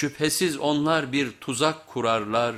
Şüphesiz onlar bir tuzak kurarlar.